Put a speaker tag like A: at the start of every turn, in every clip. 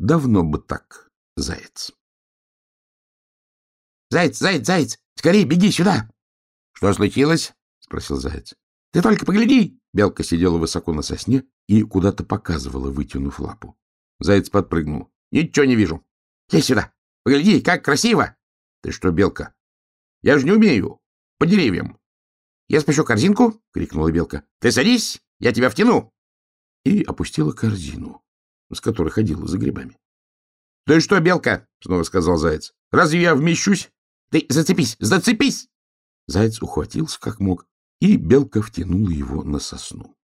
A: давно бы так, заяц.
B: — Заяц, заяц, заяц! Скорее беги сюда!
A: — Что случилось? — спросил заяц.
B: — Ты только погляди!
A: Белка сидела высоко на сосне и куда-то показывала, вытянув лапу. Заяц подпрыгнул. — Ничего не вижу.
B: — Лезь сюда! Погляди, как красиво!
A: — Ты что, Белка? Я же не умею. По деревьям.
B: — Я спущу корзинку! — крикнула Белка. — Ты садись, я тебя втяну!
A: И опустила корзину, с которой ходила за грибами.
B: — Ты что, Белка? — снова сказал Заяц. — Разве я вмещусь? Ты зацепись, зацепись!
A: Заяц ухватился как мог, и Белка втянула его на сосну.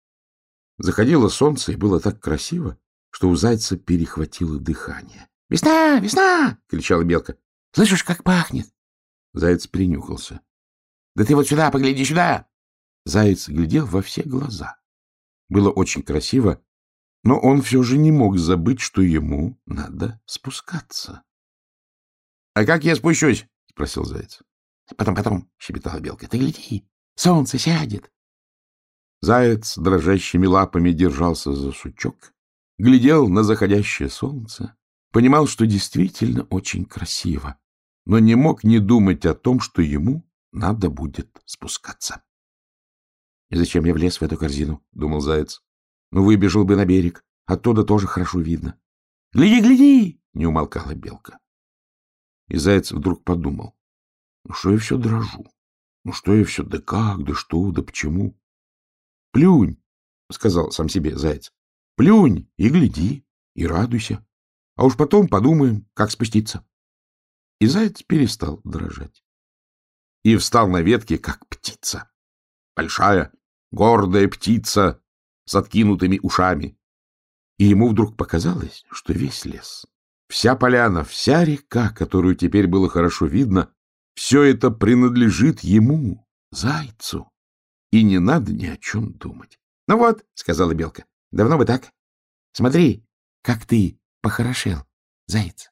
A: Заходило солнце, и было так красиво, что у Зайца перехватило дыхание.
B: — Весна, весна! — кричала Белка. — Слышишь, как пахнет?
A: Заяц принюхался.
B: — Да ты вот сюда, погляди сюда!
A: Заяц глядел во все глаза. Было очень красиво, но он все же не мог забыть, что ему надо спускаться.
B: — А как я спущусь?
A: — спросил Заяц.
B: — Потом, потом, — щебетала Белка, — ты гляди, солнце сядет.
A: Заяц дрожащими лапами держался за сучок, глядел на заходящее солнце, понимал, что действительно очень красиво, но не мог не думать о том, что ему надо будет спускаться.
B: — И зачем я влез в эту корзину? — думал заяц. — Ну, выбежал бы на берег. Оттуда тоже хорошо видно. — Гляди, гляди! — не умолкала белка.
A: И заяц вдруг подумал. Ну, что я все дрожу? Ну, что я все, да как, да что, да почему? — Плюнь, — сказал сам себе заяц. — Плюнь и гляди, и радуйся. А уж потом подумаем, как спуститься. И заяц перестал дрожать. И встал на ветке, как птица. Большая, гордая птица с откинутыми ушами. И ему вдруг показалось, что весь лес, вся поляна, вся река, которую теперь было хорошо видно, все это принадлежит ему, зайцу. И не надо ни о чем думать.
B: — Ну вот, — сказала Белка, — давно бы так. Смотри, как ты похорошел, заяц.